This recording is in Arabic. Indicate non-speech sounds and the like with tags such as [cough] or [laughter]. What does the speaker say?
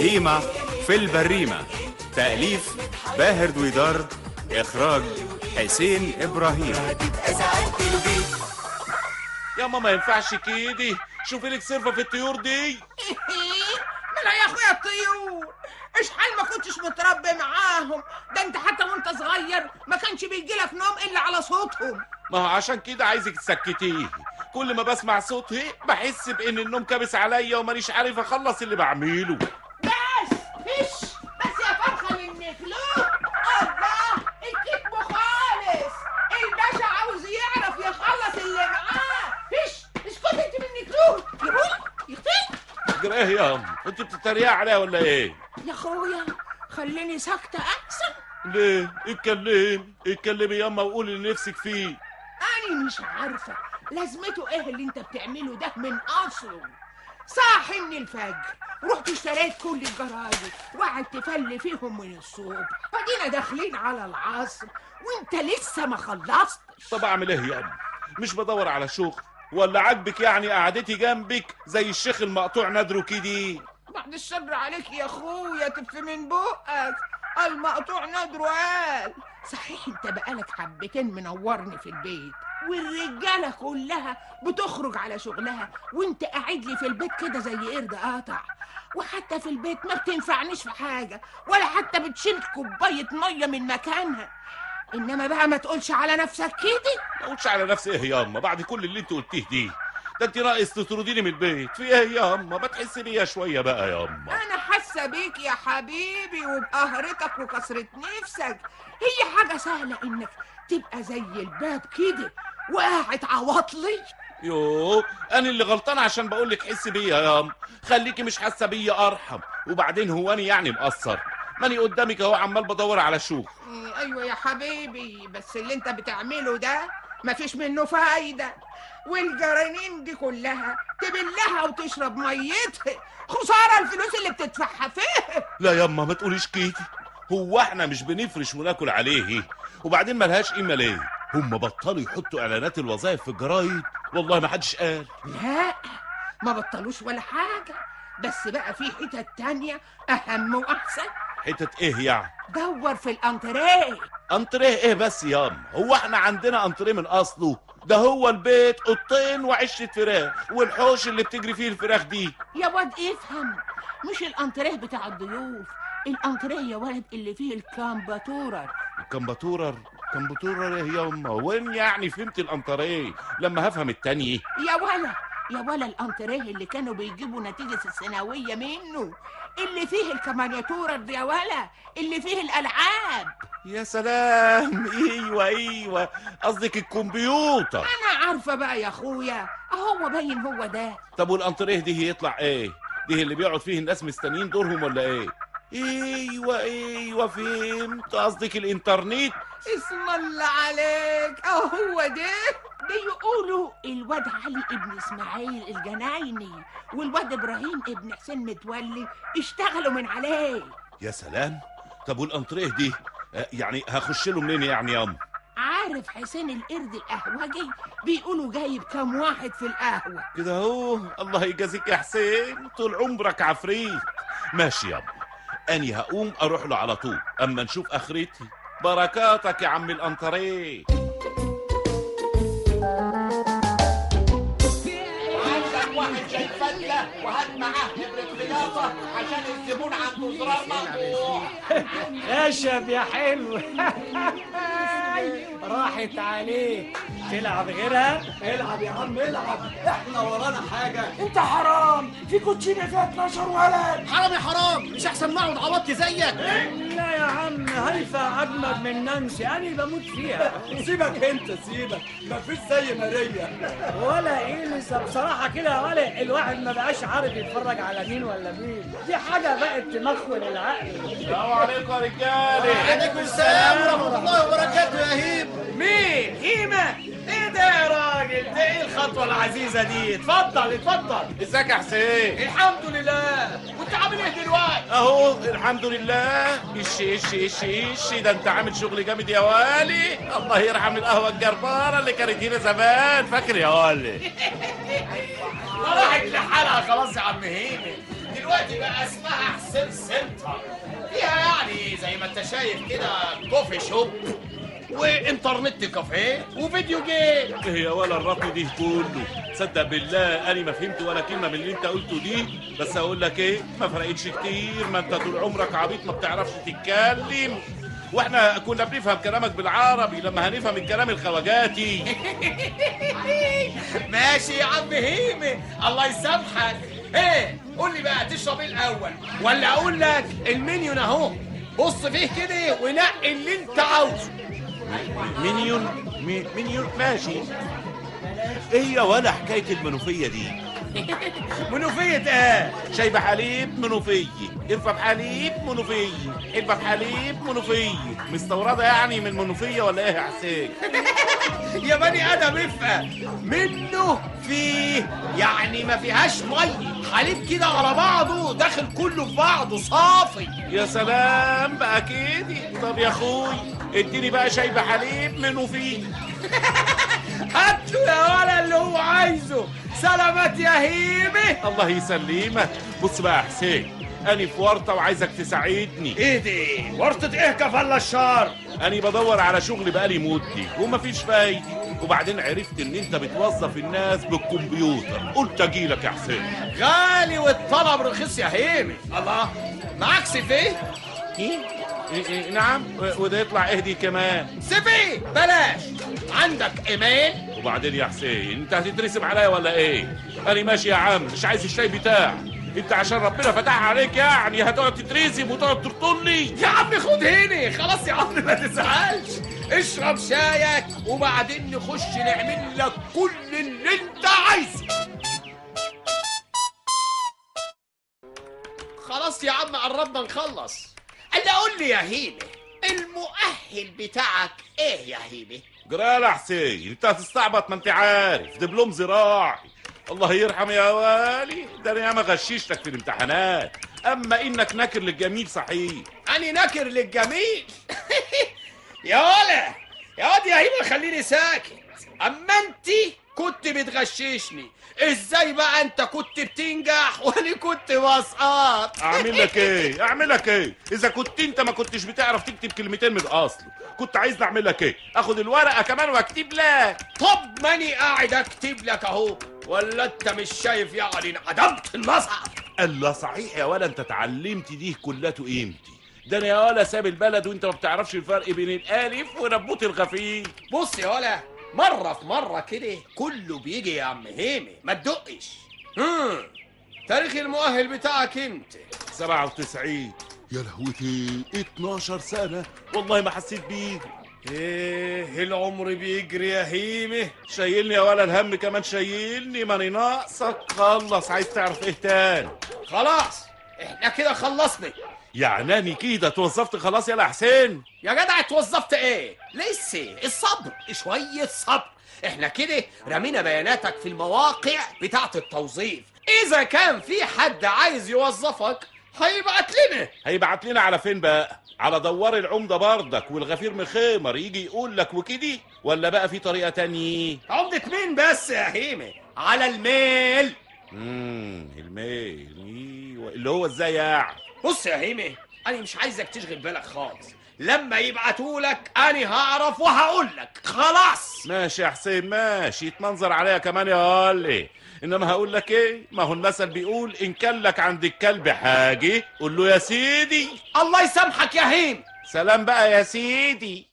هيما في البريمة. تأليف باهر دويدار إخراج حسين إبراهيم. يا ماما ما ينفعش كده. شوفي لك صرفه في الطيور دي. [laughs] ملا يا أخويا الطيور. اشحال ما كنتش متربي معاهم؟ ده أنت حتى وأنت صغير ما كانش بيجيلك نوم إلا على صوتهم. ما هو عشان كده عايزك تسكتيه. كل ما بسمع صوتها بحس بإن النوم كابس عليا ومانيش عارف أخلص اللي بعمله. إيه يا أنت بتتريق عليا ولا إيه؟ يا أخويا خليني ساكتة أحسن. ليه؟ اتكلم اتكلمي ياما وقولي اللي نفسك فيه. أنا مش عارفة لازمته إيه اللي أنت بتعمله ده من أصله. صاحي من الفجر رحت اشتريت كل الجرايد وقعد تفل فيهم من الصبح. فدينا داخلين على العصر وأنت لسه ما خلصتش. طب أعمل إيه يا ام مش بدور على شغل. ولا عاجبك يعني قعدتي جنبك زي الشيخ المقطوع نادره كده بعد الشر عليك يا اخويا تف من بقك. المقطوع نادر قال. صحيح انت بقالك حبتين منورني في البيت والرجالة كلها بتخرج على شغلها وانت قاعد لي في البيت كده زي قرد قاطع. وحتى في البيت ما بتنفعنيش في حاجة ولا حتى بتشيل كوباية مية من مكانها. إنما بقى ما تقولش على نفسك كده. ما اقولش على نفسي إيه يا اما بعد كل اللي انت قلتيه دي. ده انت ناقص تطرديني من البيت. في إيه يا اما ما تحسي بيا شوية بقى يا اما أنا حاسة بيك يا حبيبي وبقهرتك وكسرة نفسك. هي حاجة سهلة إنك تبقى زي الباب كده وقاعد عواطلي يوه أنا اللي غلطان عشان بقول لك حسي بيا يا ام خليكي مش حاسة بيا أرحم. وبعدين هو أنا يعني مقصر. ماني قدامك اهو عمال بدور على إيه، أيوه يا حبيبي بس اللي انت بتعمله ده مفيش منه فايدة. والجرانين دي كلها تبلها وتشرب ميتها. خسارة الفلوس اللي بتدفعها فيه. لا ياما ما تقوليش كده هو إحنا مش بنفرش وناكل عليه. وبعدين ملهاش قيمة ليه؟ هم بطلوا يحطوا إعلانات الوظائف في الجرايد والله ما حدش قال. لا ما بطلوش ولا حاجة. بس بقى في حتت تانية أهم وأحسن. حتت إيه يعني؟ دور في الأنتريه. انتريه إيه بس ياما؟ هو إحنا عندنا انتريه من اصله. ده هو البيت اوضتين وعشه فراخ. والحوش اللي بتجري فيه الفراخ دي. يا واد افهم. مش الأنتريه بتاع الضيوف. الأنتريه يا ولد اللي فيه الكامباتورر الكمباتورر؟ كمباتورر إيه ياما؟ وين يعني فهمت الانتريه؟ لما هفهم التانية. يا ولا. يا ولا الأنتريه اللي كانوا بيجيبوا نتيجة الثانوية منه. اللي فيه الكمانياتورر يا ولا. اللي فيه الألعاب. يا سلام. إيوه إيوه. قصدك الكمبيوتر. أنا عارفة بقى يا أخويا. أهو باين هو ده. طب والانتريه دي يطلع إيه؟ دي اللي بيقعد فيه الناس مستنيين دورهم ولا إيه؟ إيوه إيوه. فهمت قصدك الإنترنت. اسم الله عليك. أهو هو ده. ده يقولوا الواد علي ابن إسماعيل الجنايني والواد إبراهيم ابن حسين متولي اشتغلوا من عليه. يا سلام. طب والأنتريه دي؟ آه، يعني هخش له منين يعني يا أم؟ عارف حسين القرد القهوجي بيقولوا جايب كام واحد في القهوة. كده أهو. الله يجازيك يا حسين. طول عمرك عفريت. ماشي يا أم. أني هقوم أروح له على طول. أما نشوف آخرتي. بركاتك يا عم الأنتريه. معاه نبرة عشان الزبون عنده زرار مقطوع خشب يا حلو [laughs] راحت عليك تلعب غيرها العب يا عم العب إحنا ورانا حاجة. انت حرام في كوتشينة فيها 12 ولد. حرام يا حرام. مش أحسن ما اقعد عوضت زيك. عم هيفا اجمد من نانسي؟ أنا بموت فيها. سيبك أنت سيبك. مفيش زي ماريا ولا إليسا بصراحة كده ولا الواحد ما بقاش عارف يتفرج على مين ولا مين. دي حاجة بقت تمخول العقل. السلام عليكم يا رجاله عليكم السلام ورحمة الله وبركاته يا هيب مين؟ هيمة إيه ده يا راجل ده إيه الخطوة العزيزة دي؟ اتفضل اتفضل. إزيك يا حسين؟ الحمد لله. وانت عامل إيه دلوقتي؟ أهو الحمد لله. إيش إيش إيش إيش ده أنت عامل شغل جامد يا والي. الله يرحم القهوة الجربانه اللي كانت هنا زمان. فاكر يا والي؟ [laughs] راحت لحالها. خلاص يا عم هيمة دلوقتي بقى اسمها حسين center. فيها يعني زي ما أنت شايف كده coffee shop. و internet café و video game. هي ولا الرطل دي كله. صدق بالله أنا ما فهمت ولا كلمة من اللي أنت قلته دي. بس أقول لك إيه ما فرقتش كتير. ما أنت طول عمرك عبيط ما بتعرفش تتكلم. وإحنا كنا بنفهم كلامك بالعربي. لما هنفهم الكلام الخواجاتي. [laughs] ماشي يا عم هيمي الله يسامحك. إيه قول لي بقى تشرب إيه الأول؟ ولا أقول لك المنيو أهو. بص فيه كده ونقي اللي أنت عاوزه. مليون مي- مليون ماشي. إيه ولا حكاية المنوفية دي؟ [laughs] منوفية إيه شاي بحليب منوفية. قرفه بحليب منوفية. حلبه بحليب منوفية. مستورده يعني من منوفية ولا إيه يا حسين؟ [laughs] يا بني آدم افهم منه فيه يعني ما فيهاش مية. حليب كده على بعضه داخل كله في بعضه صافي. يا سلام بقى كده. طب يا أخوي اديني بقى شاي بحليب منوفية. [laughs] هات له يا ولا اللي هو عايزه. سلامات يا هيمي الله يسلمك. بص بقى يا حسين أنا في ورطة وعايزك تساعدني. إيه دي؟ ورطة إيه كفل الشار أنا بدور على شغل بقالي مدة ومفيش فايدة. وبعدين عرفت إن أنت بتوظف الناس بالكمبيوتر. قلت اجيلك يا حسين. غالي والطلب رخيص يا هيمي الله معاك سيفي إيه؟ نعم وده يطلع إهدي كمان. سيفي بلاش. عندك إيميل؟ وبعدين يا حسين أنت هتترسم عليا ولا إيه؟ أنا ماشي يا عم مش عايز الشاي بتاعك أنت عشان ربنا فتح عليك يعني هتقعد تترسم وتقعد ترطل لي يا عم خد هيني. خلاص يا عم ما تزعلش. اشرب شايك وبعدين نخش نعمل لك كل اللي أنت عايزه. خلاص يا عم قربنا نخلص. الا قول لي يا هيمي المؤهل بتاعك إيه يا هيمي جرال يا حسين انت هتستعبط ما انت عارف دبلوم زراعي. الله يرحم يا والي ده أنا ياما غششتك في الامتحانات. اما انك ناكر للجميل صحيح. أنا ناكر للجميل؟ [laughs] يا ولا يا واد يا هيما خليني ساكت. أما أنت كنت بتغششني. إزاي بقى أنت كنت بتنجح وأنا كنت بسقط؟ أعمل لك إيه؟ أعمل لك إيه؟ إذا كنت أنت ما كنتش بتعرف تكتب كلمتين من الأصل كنت عايز أعمل لك إيه؟ آخد الورقة كمان وأكتب لك. طب ماني قاعد أكتب لك أهو. ولا أنت مش شايف يعني انعدمت المصحف الله صحيح يا ولا أنت اتعلمت دي كلته قيمتي ده أنا يا ولا ساب البلد وأنت ما بتعرفش الفرق بين الألف ونبوت الخفيف بص يا ولا مرة في مرة كده كله بيجي يا عم هيمي ما تدقش. هم. تاريخ المؤهل بتاعك إمتى 97 يا لهوتي 12 سنة. والله ما حسيت بيه. إيه العمر بيجري يا هيمي. شايلني يا ولا الهم كمان شايلني ماني ناقصك. خلص عايز تعرف إيه تاني؟ خلاص إحنا كده خلصنا. يعني أنا كده اتوظفت خلاص يا حسين يا جدع اتوظفت إيه؟ لسه الصبر شوية صبر. إحنا كده رمينا بياناتك في المواقع بتاعة التوظيف. إذا كان في حد عايز يوظفك هيبعت لنا. هيبعت لنا على فين بقى؟ على دوار العمدة بردك والغفير مخيمر يجي يقول لك وكده؟ ولا بقى في طريقة تانية؟ عمدة مين بس يا هيمي على الميل. امم الميل. أيوه اللي هو إزاي يعني؟ بص يا هيمي أنا مش عايزك تشغل بالك خالص. لما يبعتولك أنا هعرف وهقول لك خلاص. ماشي يا حسين ماشي. يتمنظر عليا كمان يا ولي إنما هقول لك إيه؟ ما هو المثل بيقول إن كان لك عند الكلب حاجة قول له يا سيدي. الله يسامحك يا هيمي سلام بقى يا سيدي.